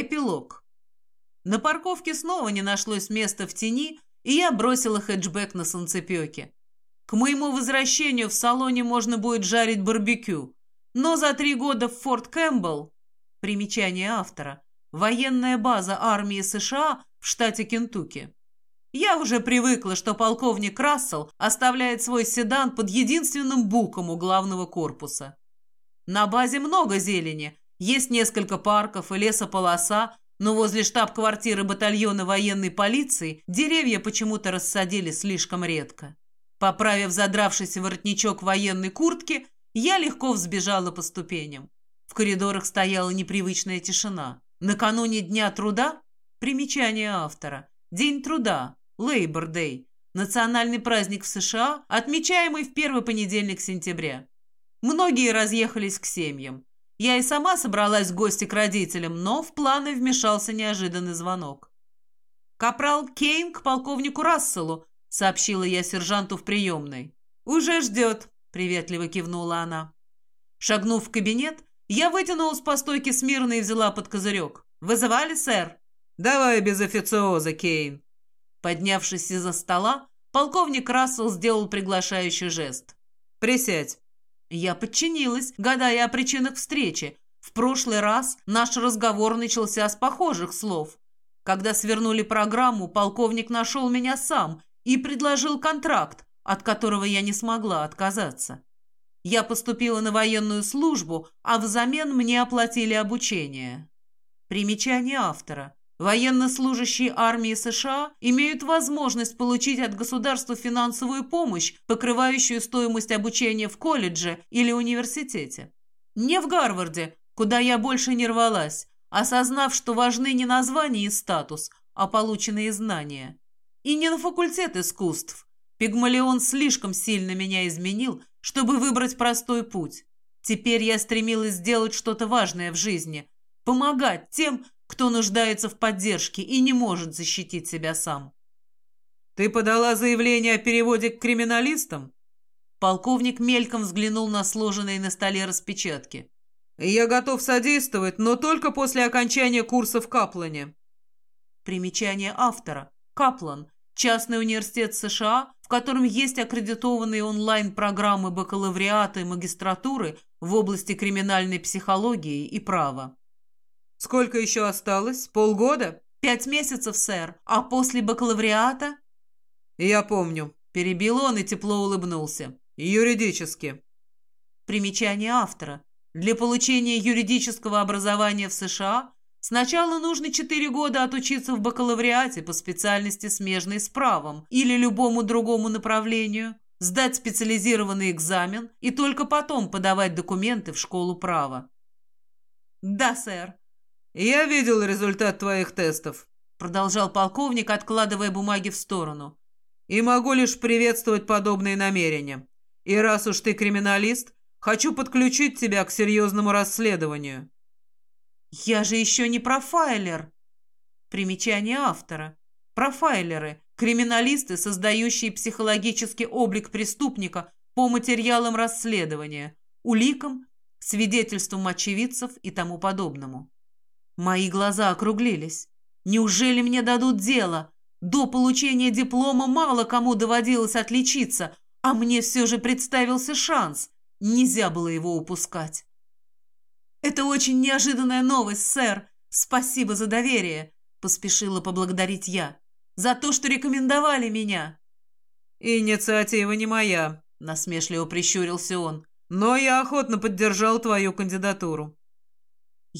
Эпилог. На парковке снова не нашлось места в тени, и я бросила хэтчбэк на солнцепеке. К моему возвращению в салоне можно будет жарить барбекю, но за три года в Форт Кэмпбелл, примечание автора, военная база армии США в штате Кентукки, я уже привыкла, что полковник Рассел оставляет свой седан под единственным буком у главного корпуса. На базе много зелени, есть несколько парков и лесополоса, но возле штаб-квартиры батальона военной полиции деревья почему-то рассадили слишком редко. Поправив задравшийся воротничок военной куртки, я легко взбежала по ступеням. В коридорах стояла непривычная тишина. Накануне Дня труда, примечание автора, День труда, Лейбор Дэй, национальный праздник в США, отмечаемый в первый понедельник сентября. Многие разъехались к семьям. Я и сама собралась в гости к родителям, но в планы вмешался неожиданный звонок. «Капрал Кейн к полковнику Расселу», — сообщила я сержанту в приемной. «Уже ждет», — приветливо кивнула она. Шагнув в кабинет, я вытянулась по стойке смирно и взяла под козырек. «Вызывали, сэр?» «Давай без официоза, Кейн». Поднявшись из-за стола, полковник Рассел сделал приглашающий жест. «Присядь». Я подчинилась, гадая о причинах встречи. В прошлый раз наш разговор начался с похожих слов. Когда свернули программу, полковник нашел меня сам и предложил контракт, от которого я не смогла отказаться. Я поступила на военную службу, а взамен мне оплатили обучение. Примечание автора. Военнослужащие армии США имеют возможность получить от государства финансовую помощь, покрывающую стоимость обучения в колледже или университете. Не в Гарварде, куда я больше не рвалась, осознав, что важны не название и статус, а полученные знания. И не на факультет искусств. Пигмалион слишком сильно меня изменил, чтобы выбрать простой путь. Теперь я стремилась сделать что-то важное в жизни, помогать тем, кто нуждается в поддержке и не может защитить себя сам. «Ты подала заявление о переводе к криминалистам?» Полковник мельком взглянул на сложенные на столе распечатки. «Я готов содействовать, но только после окончания курса в Каплане». Примечание автора. Каплан. Частный университет США, в котором есть аккредитованные онлайн-программы бакалавриата и магистратуры в области криминальной психологии и права. Сколько еще осталось? Полгода? Пять месяцев, сэр. А после бакалавриата? Я помню. Перебил он и тепло улыбнулся. Юридически. Примечание автора. Для получения юридического образования в США сначала нужно четыре года отучиться в бакалавриате по специальности смежной с правом или любому другому направлению, сдать специализированный экзамен и только потом подавать документы в школу права. «Да, сэр», «Я видел результат твоих тестов», — продолжал полковник, откладывая бумаги в сторону. «И могу лишь приветствовать подобные намерения. И раз уж ты криминалист, хочу подключить тебя к серьезному расследованию». «Я же еще не профайлер!» Примечание автора. Профайлеры – криминалисты, создающие психологический облик преступника по материалам расследования, уликам, свидетельствам очевидцев и тому подобному. Мои глаза округлились. Неужели мне дадут дело? До получения диплома мало кому доводилось отличиться, а мне все же представился шанс. Нельзя было его упускать. «Это очень неожиданная новость, сэр. Спасибо за доверие», — поспешила поблагодарить я. «За то, что рекомендовали меня». «Инициатива не моя», — насмешливо прищурился он. «Но я охотно поддержал твою кандидатуру».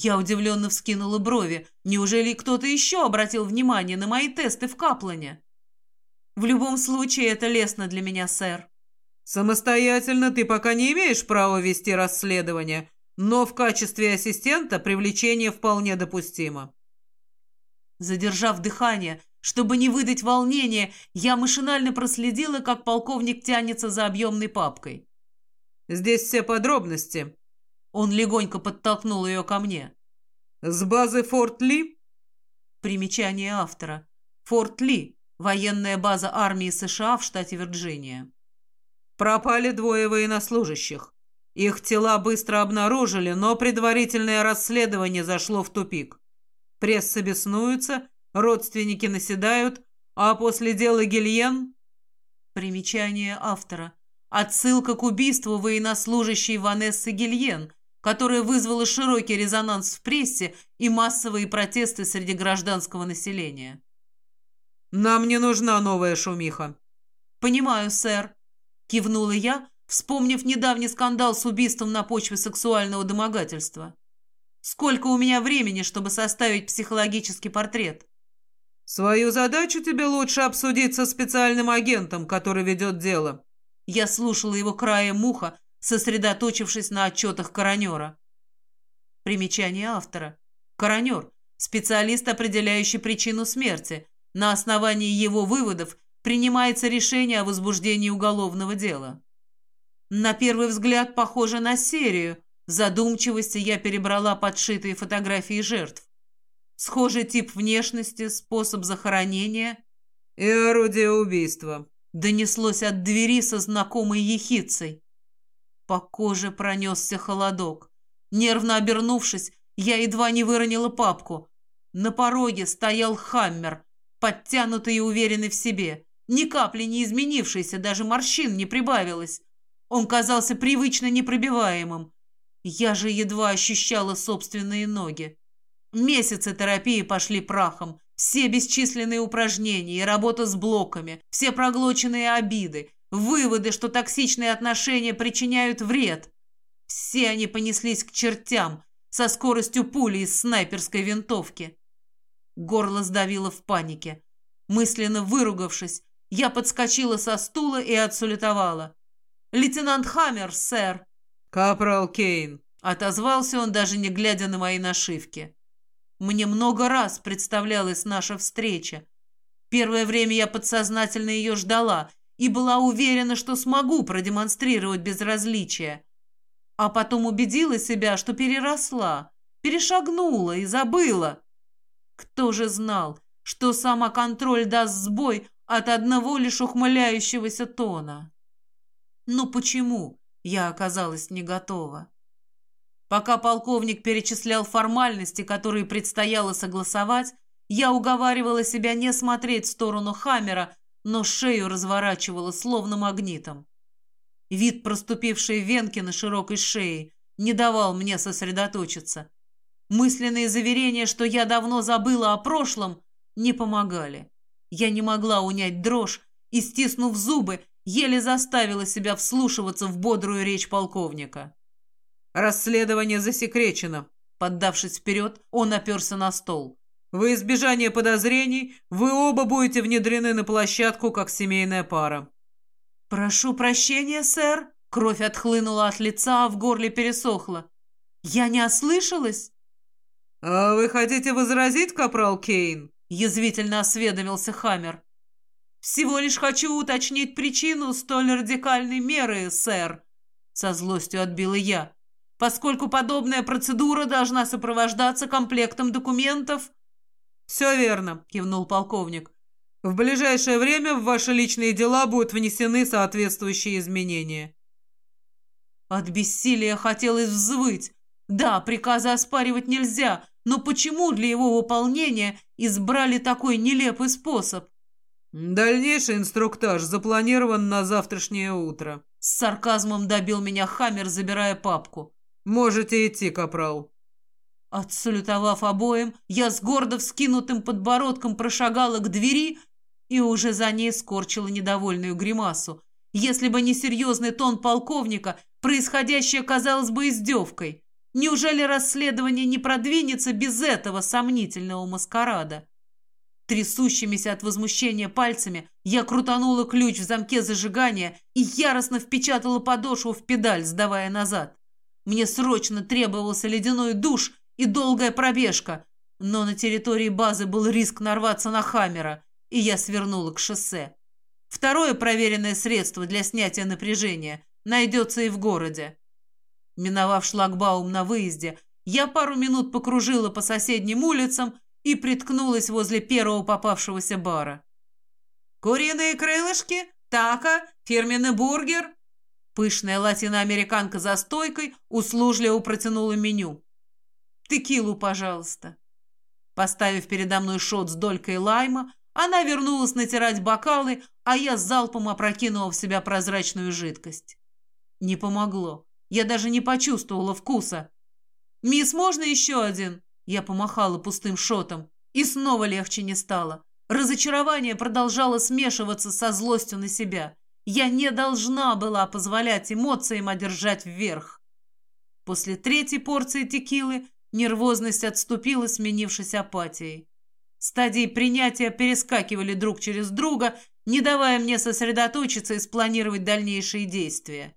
Я удивленно вскинула брови. Неужели кто-то еще обратил внимание на мои тесты в Каплане? В любом случае, это лестно для меня, сэр. Самостоятельно ты пока не имеешь права вести расследование, но в качестве ассистента привлечение вполне допустимо. Задержав дыхание, чтобы не выдать волнения, я машинально проследила, как полковник тянется за объемной папкой. «Здесь все подробности», он легонько подтолкнул ее ко мне. «С базы Форт Ли?» Примечание автора. Форт Ли. Военная база армии США в штате Вирджиния. Пропали двое военнослужащих. Их тела быстро обнаружили, но предварительное расследование зашло в тупик. Пресса беснуется, родственники наседают, а после дела Гильен... Примечание автора. Отсылка к убийству военнослужащей Ванессы Гильен, которое вызвало широкий резонанс в прессе и массовые протесты среди гражданского населения. «Нам не нужна новая шумиха». «Понимаю, сэр», — кивнула я, вспомнив недавний скандал с убийством на почве сексуального домогательства. «Сколько у меня времени, чтобы составить психологический портрет?» «Свою задачу тебе лучше обсудить со специальным агентом, который ведет дело». Я слушала его краем уха, сосредоточившись на отчетах коронера. Примечание автора. Коронер – специалист, определяющий причину смерти. На основании его выводов принимается решение о возбуждении уголовного дела. На первый взгляд похоже на серию. В задумчивости я перебрала подшитые фотографии жертв. Схожий тип внешности, способ захоронения. И орудие убийства. Донеслось от двери со знакомой ехицей. По коже пронесся холодок. Нервно обернувшись, я едва не выронила папку. На пороге стоял Хаммер, подтянутый и уверенный в себе. Ни капли не изменившийся, даже морщин не прибавилось. Он казался привычно непробиваемым. Я же едва ощущала собственные ноги. Месяцы терапии пошли прахом. Все бесчисленные упражнения и работа с блоками, все проглоченные обиды, выводы, что токсичные отношения причиняют вред. Все они понеслись к чертям со скоростью пули из снайперской винтовки. Горло сдавило в панике. Мысленно выругавшись, я подскочила со стула и отсулетовала. «Лейтенант Хаммер, сэр!» «Капрал Кейн!» — отозвался он, даже не глядя на мои нашивки. Мне много раз представлялась наша встреча. Первое время я подсознательно ее ждала и была уверена, что смогу продемонстрировать безразличие. А потом убедила себя, что переросла, перешагнула и забыла. Кто же знал, что самоконтроль даст сбой от одного лишь ухмыляющегося тона? Ну почему я оказалась не готова? Пока полковник перечислял формальности, которые предстояло согласовать, я уговаривала себя не смотреть в сторону Хаммера, но шею разворачивала словно магнитом. Вид проступившей венки на широкой шее не давал мне сосредоточиться. Мысленные заверения, что я давно забыла о прошлом, не помогали. Я не могла унять дрожь и, стиснув зубы, еле заставила себя вслушиваться в бодрую речь полковника. «Расследование засекречено», — поддавшись вперед, он оперся на стол. «Во избежание подозрений вы оба будете внедрены на площадку как семейная пара». «Прошу прощения, сэр», — кровь отхлынула от лица, а в горле пересохла. «Я не ослышалась?» «А вы хотите возразить, капрал Кейн?» — язвительно осведомился Хаммер. «Всего лишь хочу уточнить причину столь радикальной меры, сэр», — со злостью отбила я, «поскольку подобная процедура должна сопровождаться комплектом документов». «Все верно», — кивнул полковник. «В ближайшее время в ваши личные дела будут внесены соответствующие изменения». От бессилия хотелось взвыть. Да, приказы оспаривать нельзя, но почему для его выполнения избрали такой нелепый способ? «Дальнейший инструктаж запланирован на завтрашнее утро». С сарказмом добил меня Хаммер, забирая папку. «Можете идти, капрал». Отсалютовав обоим, я с гордо вскинутым подбородком прошагала к двери и уже за ней скорчила недовольную гримасу. Если бы не серьезный тон полковника, происходящее казалось бы издевкой. Неужели расследование не продвинется без этого сомнительного маскарада? Трясущимися от возмущения пальцами я крутанула ключ в замке зажигания и яростно впечатала подошву в педаль, сдавая назад. Мне срочно требовался ледяной душ и долгая пробежка, но на территории базы был риск нарваться на Хаммера, и я свернула к шоссе. Второе проверенное средство для снятия напряжения найдется и в городе. Миновав шлагбаум на выезде, я пару минут покружила по соседним улицам и приткнулась возле первого попавшегося бара. «Куриные крылышки? Тако? Фирменный бургер?» Пышная латиноамериканка за стойкой услужливо протянула меню. «Текилу, пожалуйста». Поставив передо мной шот с долькой лайма, она вернулась натирать бокалы, а я с залпом опрокинула в себя прозрачную жидкость. Не помогло. Я даже не почувствовала вкуса. «Мисс, можно еще один?» Я помахала пустым шотом. И снова легче не стало. Разочарование продолжало смешиваться со злостью на себя. Я не должна была позволять эмоциям одержать вверх. После третьей порции текилы нервозность отступила, сменившись апатией. Стадии принятия перескакивали друг через друга, не давая мне сосредоточиться и спланировать дальнейшие действия.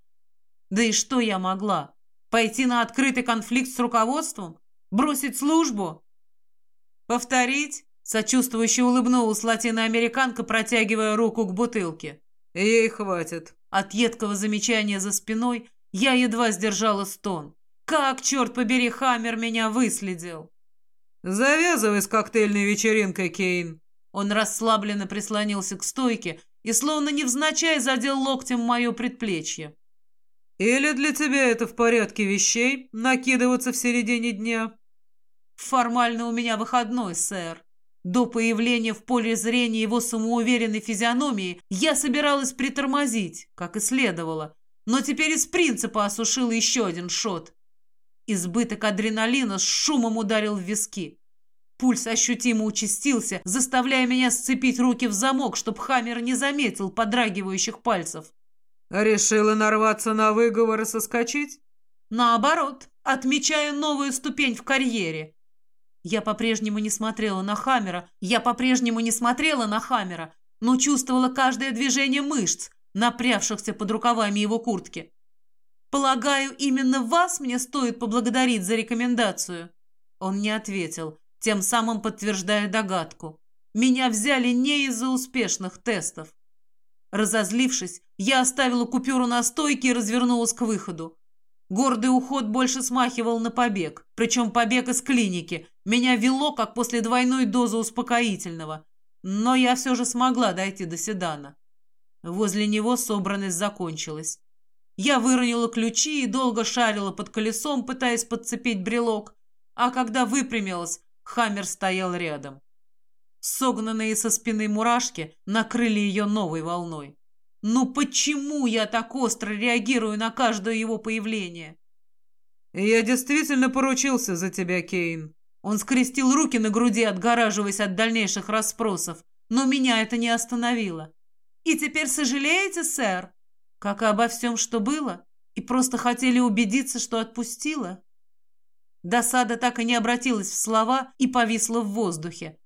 Да и что я могла? Пойти на открытый конфликт с руководством? Бросить службу? Повторить? Сочувствующе улыбнулась латиноамериканка, протягивая руку к бутылке. Ей хватит. От едкого замечания за спиной я едва сдержала стон. Как, черт побери, Хаммер меня выследил? Завязывай с коктейльной вечеринкой, Кейн. Он расслабленно прислонился к стойке и словно невзначай задел локтем мое предплечье. Или для тебя это в порядке вещей накидываться в середине дня? Формально у меня выходной, сэр. До появления в поле зрения его самоуверенной физиономии я собиралась притормозить, как и следовало, но теперь из принципа осушила еще один шот. Избыток адреналина с шумом ударил в виски. Пульс ощутимо участился, заставляя меня сцепить руки в замок, чтоб Хаммер не заметил подрагивающих пальцев. Решила нарваться на выговор и соскочить? Наоборот, отмечая новую ступень в карьере. Я по-прежнему не смотрела на Хаммера, я по-прежнему не смотрела на Хаммера, но чувствовала каждое движение мышц, напрявшихся под рукавами его куртки. Полагаю, именно вас мне стоит поблагодарить за рекомендацию. Он не ответил, тем самым подтверждая догадку. Меня взяли не из-за успешных тестов. Разозлившись, я оставила купюру на стойке и развернулась к выходу. Гордый уход больше смахивал на побег, причем побег из клиники. Меня вело, как после двойной дозы успокоительного. Но я все же смогла дойти до седана. Возле него собранность закончилась. Я выронила ключи и долго шарила под колесом, пытаясь подцепить брелок. А когда выпрямилась, Хаммер стоял рядом. Согнанные со спины мурашки накрыли ее новой волной. Ну почему я так остро реагирую на каждое его появление? Я действительно поручился за тебя, Кейн. Он скрестил руки на груди, отгораживаясь от дальнейших расспросов, но меня это не остановило. И теперь сожалеете, сэр? Как и обо всем, что было? И просто хотели убедиться, что отпустила? Досада так и не обратилась в слова и повисла в воздухе.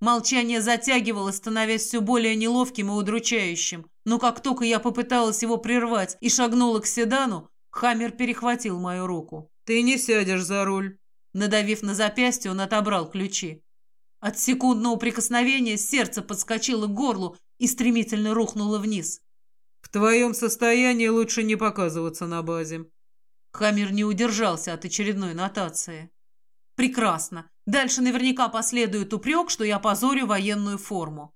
Молчание затягивалось, становясь все более неловким и удручающим. Но как только я попыталась его прервать и шагнула к седану, Хаммер перехватил мою руку. «Ты не сядешь за руль». Надавив на запястье, он отобрал ключи. От секундного прикосновения сердце подскочило к горлу и стремительно рухнуло вниз. «В твоем состоянии лучше не показываться на базе». Хаммер не удержался от очередной нотации. Прекрасно. Дальше наверняка последует упрек, что я позорю военную форму.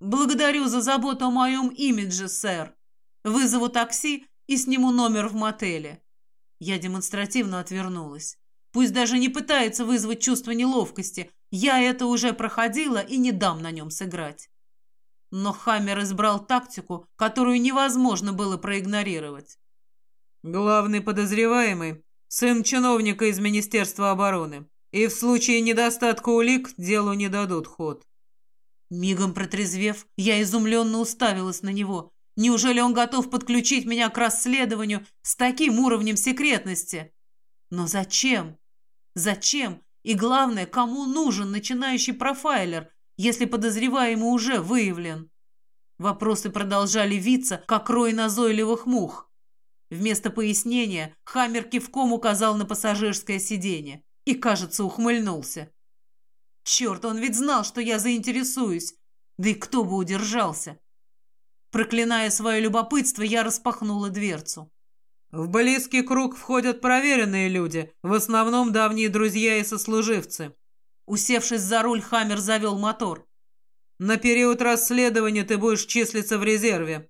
Благодарю за заботу о моем имидже, сэр. Вызову такси и сниму номер в мотеле. Я демонстративно отвернулась. Пусть даже не пытается вызвать чувство неловкости. Я это уже проходила и не дам на нем сыграть. Но Хаммер избрал тактику, которую невозможно было проигнорировать. Главный подозреваемый сын чиновника из Министерства обороны, и в случае недостатка улик делу не дадут ход. Мигом протрезвев, я изумленно уставилась на него. Неужели он готов подключить меня к расследованию с таким уровнем секретности? Но зачем? Зачем? И главное, кому нужен начинающий профайлер, если подозреваемый уже выявлен? Вопросы продолжали виться, как рой назойливых мух. Вместо пояснения Хаммер кивком указал на пассажирское сиденье и, кажется, ухмыльнулся. Черт, он ведь знал, что я заинтересуюсь. Да и кто бы удержался? Проклиная свое любопытство, я распахнула дверцу. В близкий круг входят проверенные люди, в основном давние друзья и сослуживцы. Усевшись за руль, Хаммер завел мотор. На период расследования ты будешь числиться в резерве.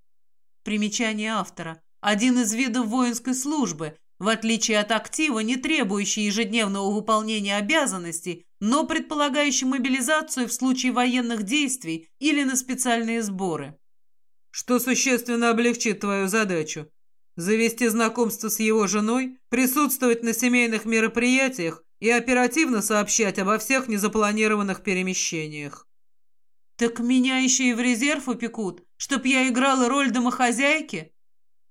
Примечание автора один из видов воинской службы, в отличие от актива, не требующий ежедневного выполнения обязанностей, но предполагающий мобилизацию в случае военных действий или на специальные сборы. Что существенно облегчит твою задачу? Завести знакомство с его женой, присутствовать на семейных мероприятиях и оперативно сообщать обо всех незапланированных перемещениях. «Так меня еще и в резерв упекут, чтоб я играла роль домохозяйки?»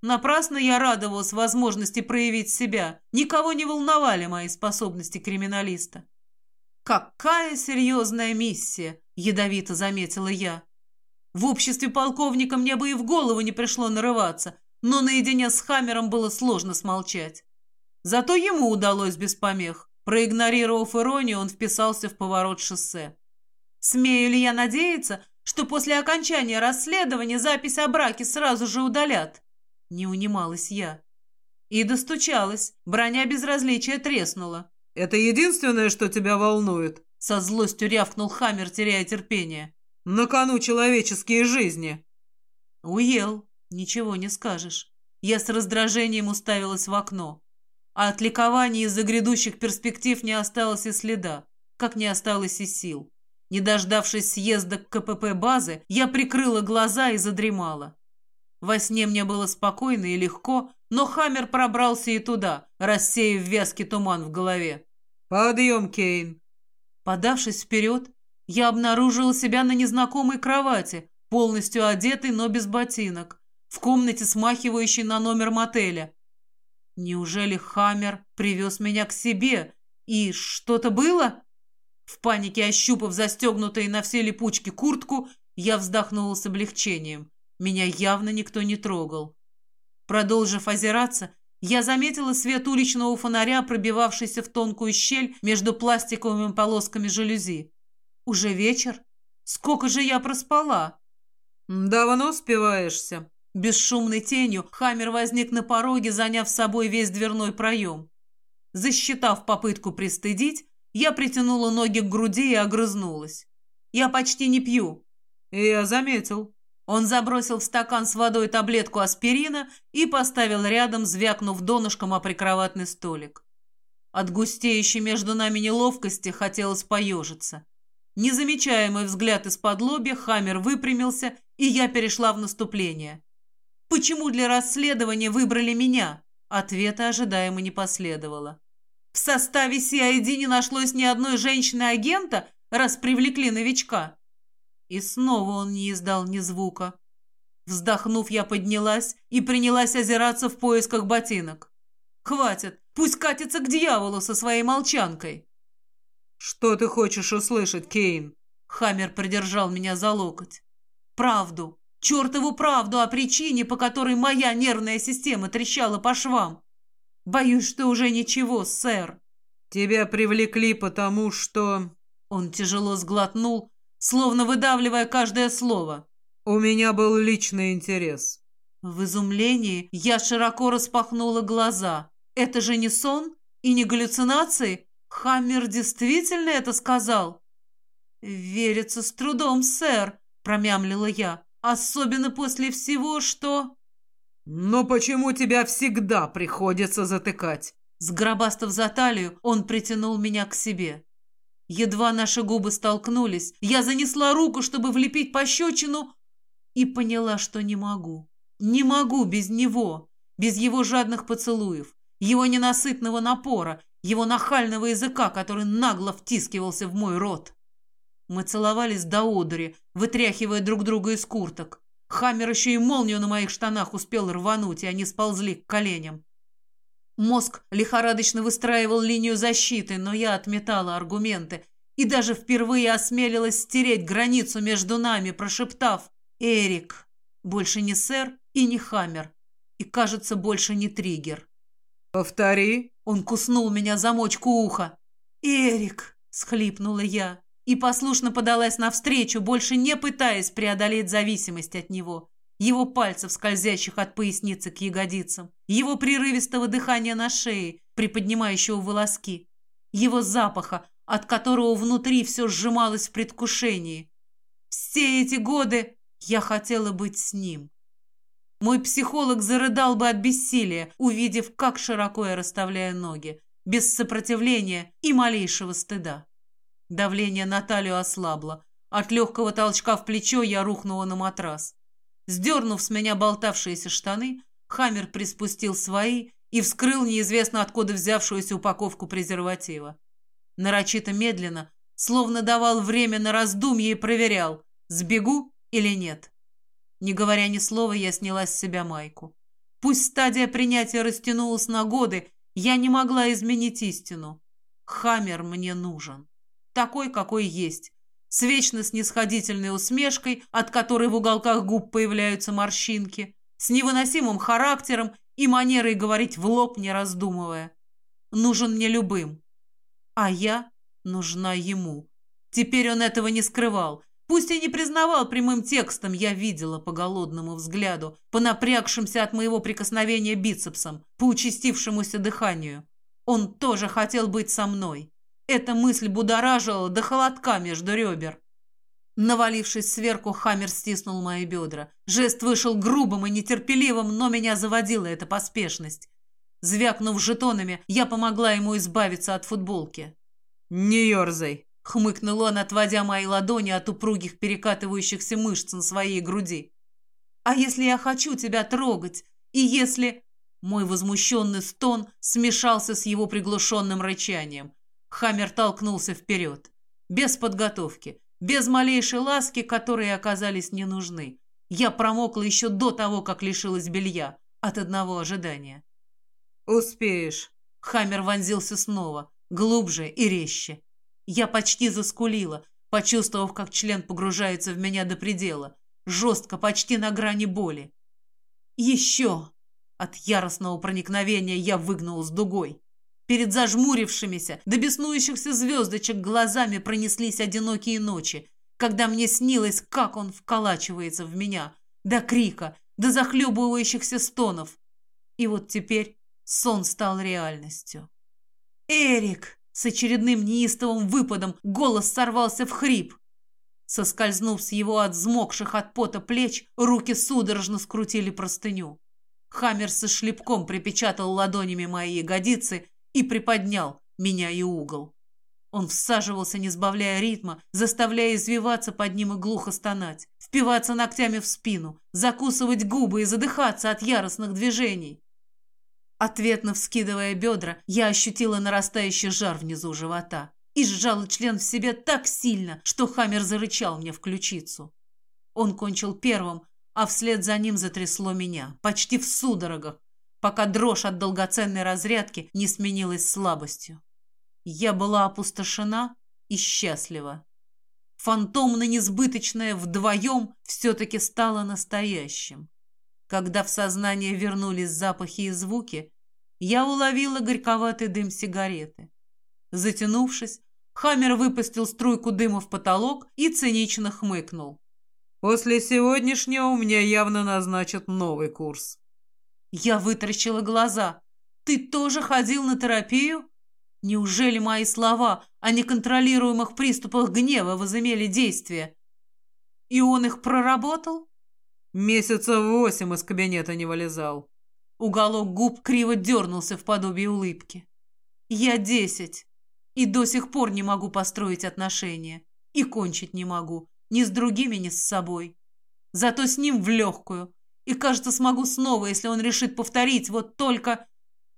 Напрасно я радовалась возможности проявить себя. Никого не волновали мои способности криминалиста. «Какая серьезная миссия!» — ядовито заметила я. В обществе полковника мне бы и в голову не пришло нарываться, но наедине с Хаммером было сложно смолчать. Зато ему удалось без помех. Проигнорировав иронию, он вписался в поворот шоссе. Смею ли я надеяться, что после окончания расследования запись о браке сразу же удалят? Не унималась я. И достучалась. Броня безразличия треснула. «Это единственное, что тебя волнует?» Со злостью рявкнул Хаммер, теряя терпение. «На кону человеческие жизни!» Уел. Ничего не скажешь. Я с раздражением уставилась в окно. А от ликования из-за грядущих перспектив не осталось и следа, как не осталось и сил. Не дождавшись съезда к КПП базы, я прикрыла глаза и задремала. Во сне мне было спокойно и легко, но Хаммер пробрался и туда, рассеяв вязкий туман в голове. «Подъем, Кейн!» Подавшись вперед, я обнаружила себя на незнакомой кровати, полностью одетой, но без ботинок, в комнате, смахивающей на номер мотеля. Неужели Хаммер привез меня к себе? И что-то было? В панике ощупав застегнутые на все липучки куртку, я вздохнула с облегчением. Меня явно никто не трогал. Продолжив озираться, я заметила свет уличного фонаря, пробивавшийся в тонкую щель между пластиковыми полосками жалюзи. Уже вечер? Сколько же я проспала? Давно спиваешься. Бесшумной тенью Хаммер возник на пороге, заняв с собой весь дверной проем. Засчитав попытку пристыдить, я притянула ноги к груди и огрызнулась. «Я почти не пью». «Я заметил», он забросил в стакан с водой таблетку аспирина и поставил рядом, звякнув донышком о прикроватный столик. От густеющей между нами неловкости хотелось поежиться. Незамечаемый взгляд из-под лобья, Хаммер выпрямился, и я перешла в наступление. «Почему для расследования выбрали меня?» Ответа ожидаемо не последовало. «В составе CID не нашлось ни одной женщины-агента, раз привлекли новичка?» И снова он не издал ни звука. Вздохнув, я поднялась и принялась озираться в поисках ботинок. «Хватит! Пусть катится к дьяволу со своей молчанкой!» «Что ты хочешь услышать, Кейн?» Хаммер придержал меня за локоть. «Правду! Чертову правду о причине, по которой моя нервная система трещала по швам! Боюсь, что уже ничего, сэр!» «Тебя привлекли потому, что...» Он тяжело сглотнул, словно выдавливая каждое слово. «У меня был личный интерес». В изумлении я широко распахнула глаза. «Это же не сон и не галлюцинации? Хаммер действительно это сказал?» «Верится с трудом, сэр», — промямлила я. «Особенно после всего, что...» «Но почему тебя всегда приходится затыкать?» Сгробастав за талию, он притянул меня к себе. Едва наши губы столкнулись, я занесла руку, чтобы влепить пощечину, и поняла, что не могу. Не могу без него, без его жадных поцелуев, его ненасытного напора, его нахального языка, который нагло втискивался в мой рот. Мы целовались до одури, вытряхивая друг друга из курток. Хаммер еще и молнию на моих штанах успел рвануть, и они сползли к коленям. Мозг лихорадочно выстраивал линию защиты, но я отметала аргументы и даже впервые осмелилась стереть границу между нами, прошептав «Эрик». Больше не сэр и не хаммер. И, кажется, больше не триггер. «Повтори». Он куснул меня за мочку уха. «Эрик», — схлипнула я и послушно подалась навстречу, больше не пытаясь преодолеть зависимость от него его пальцев, скользящих от поясницы к ягодицам, его прерывистого дыхания на шее, приподнимающего волоски, его запаха, от которого внутри все сжималось в предвкушении. Все эти годы я хотела быть с ним. Мой психолог зарыдал бы от бессилия, увидев, как широко я расставляю ноги, без сопротивления и малейшего стыда. Давление на талию ослабло. От легкого толчка в плечо я рухнула на матрас. Сдернув с меня болтавшиеся штаны, Хаммер приспустил свои и вскрыл неизвестно откуда взявшуюся упаковку презерватива. Нарочито медленно, словно давал время на раздумье и проверял, сбегу или нет. Не говоря ни слова, я сняла с себя майку. Пусть стадия принятия растянулась на годы, я не могла изменить истину. Хаммер мне нужен. Такой, какой есть. С вечно снисходительной усмешкой, от которой в уголках губ появляются морщинки, с невыносимым характером и манерой говорить в лоб, не раздумывая. Нужен мне любым. А я нужна ему. Теперь он этого не скрывал. Пусть и не признавал прямым текстом, я видела по голодному взгляду, по напрягшимся от моего прикосновения бицепсам, по участившемуся дыханию. Он тоже хотел быть со мной. Эта мысль будоражила до холодка между ребер. Навалившись сверху, Хаммер стиснул мои бедра. Жест вышел грубым и нетерпеливым, но меня заводила эта поспешность. Звякнув жетонами, я помогла ему избавиться от футболки. «Не ерзай!» — хмыкнул он, отводя мои ладони от упругих перекатывающихся мышц на своей груди. «А если я хочу тебя трогать? И если...» Мой возмущенный стон смешался с его приглушенным рычанием. Хаммер толкнулся вперед. Без подготовки, без малейшей ласки, которые оказались не нужны. Я промокла еще до того, как лишилась белья, от одного ожидания. «Успеешь». Хаммер вонзился снова, глубже и резче. Я почти заскулила, почувствовав, как член погружается в меня до предела, жестко, почти на грани боли. «Еще!» От яростного проникновения я выгнулась дугой. Перед зажмурившимися, до беснующихся звездочек глазами пронеслись одинокие ночи, когда мне снилось, как он вколачивается в меня, до крика, до захлебывающихся стонов. И вот теперь сон стал реальностью. «Эрик!» С очередным неистовым выпадом голос сорвался в хрип. Соскользнув с его от взмокших от пота плеч, руки судорожно скрутили простыню. Хаммер со шлепком припечатал ладонями мои ягодицы и приподнял, меняя угол. Он всаживался, не сбавляя ритма, заставляя извиваться под ним и глухо стонать, впиваться ногтями в спину, закусывать губы и задыхаться от яростных движений. Ответно вскидывая бедра, я ощутила нарастающий жар внизу живота и сжала член в себе так сильно, что Хаммер зарычал мне в ключицу. Он кончил первым, а вслед за ним затрясло меня, почти в судорогах, пока дрожь от долгоценной разрядки не сменилась слабостью. Я была опустошена и счастлива. Фантомно-несбыточное вдвоем все-таки стало настоящим. Когда в сознание вернулись запахи и звуки, я уловила горьковатый дым сигареты. Затянувшись, Хаммер выпустил струйку дыма в потолок и цинично хмыкнул. «После сегодняшнего у меня явно назначат новый курс». Я вытаращила глаза. «Ты тоже ходил на терапию?» Неужели мои слова о неконтролируемых приступах гнева возымели действие? И он их проработал? Месяца восемь из кабинета не вылезал. Уголок губ криво дернулся в подобие улыбки. Я десять. И до сих пор не могу построить отношения. И кончить не могу. Ни с другими, ни с собой. Зато с ним в легкую. И, кажется, смогу снова, если он решит повторить. Вот только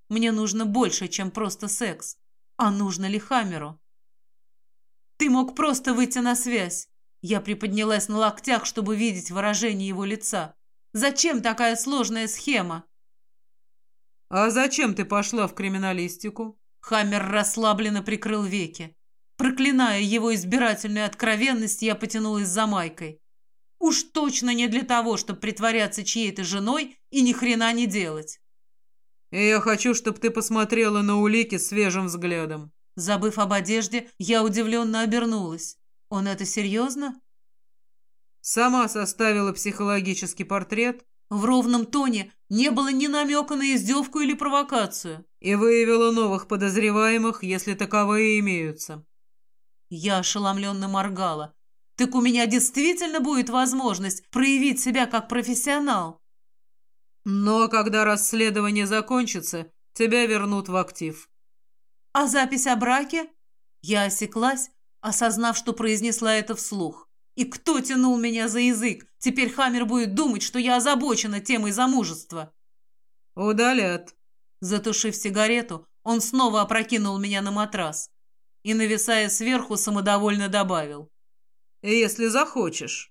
мне нужно больше, чем просто секс. А нужно ли Хамеру? Ты мог просто выйти на связь. Я приподнялась на локтях, чтобы видеть выражение его лица. «Зачем такая сложная схема?» «А зачем ты пошла в криминалистику?» Хаммер расслабленно прикрыл веки. Проклиная его избирательную откровенность, я потянулась за майкой. Уж точно не для того, чтобы притворяться чьей-то женой и ни хрена не делать. И я хочу, чтобы ты посмотрела на улики свежим взглядом. Забыв об одежде, я удивленно обернулась. Он это серьезно? Сама составила психологический портрет. В ровном тоне не было ни намека на издевку или провокацию. И выявила новых подозреваемых, если таковые имеются. Я ошеломленно моргала. Так у меня действительно будет возможность проявить себя как профессионал. Но когда расследование закончится, тебя вернут в актив. А запись о браке? Я осеклась, осознав, что произнесла это вслух. И кто тянул меня за язык? Теперь Хаммер будет думать, что я озабочена темой замужества. Удалят. Затушив сигарету, он снова опрокинул меня на матрас и, нависая сверху, самодовольно добавил. «Если захочешь».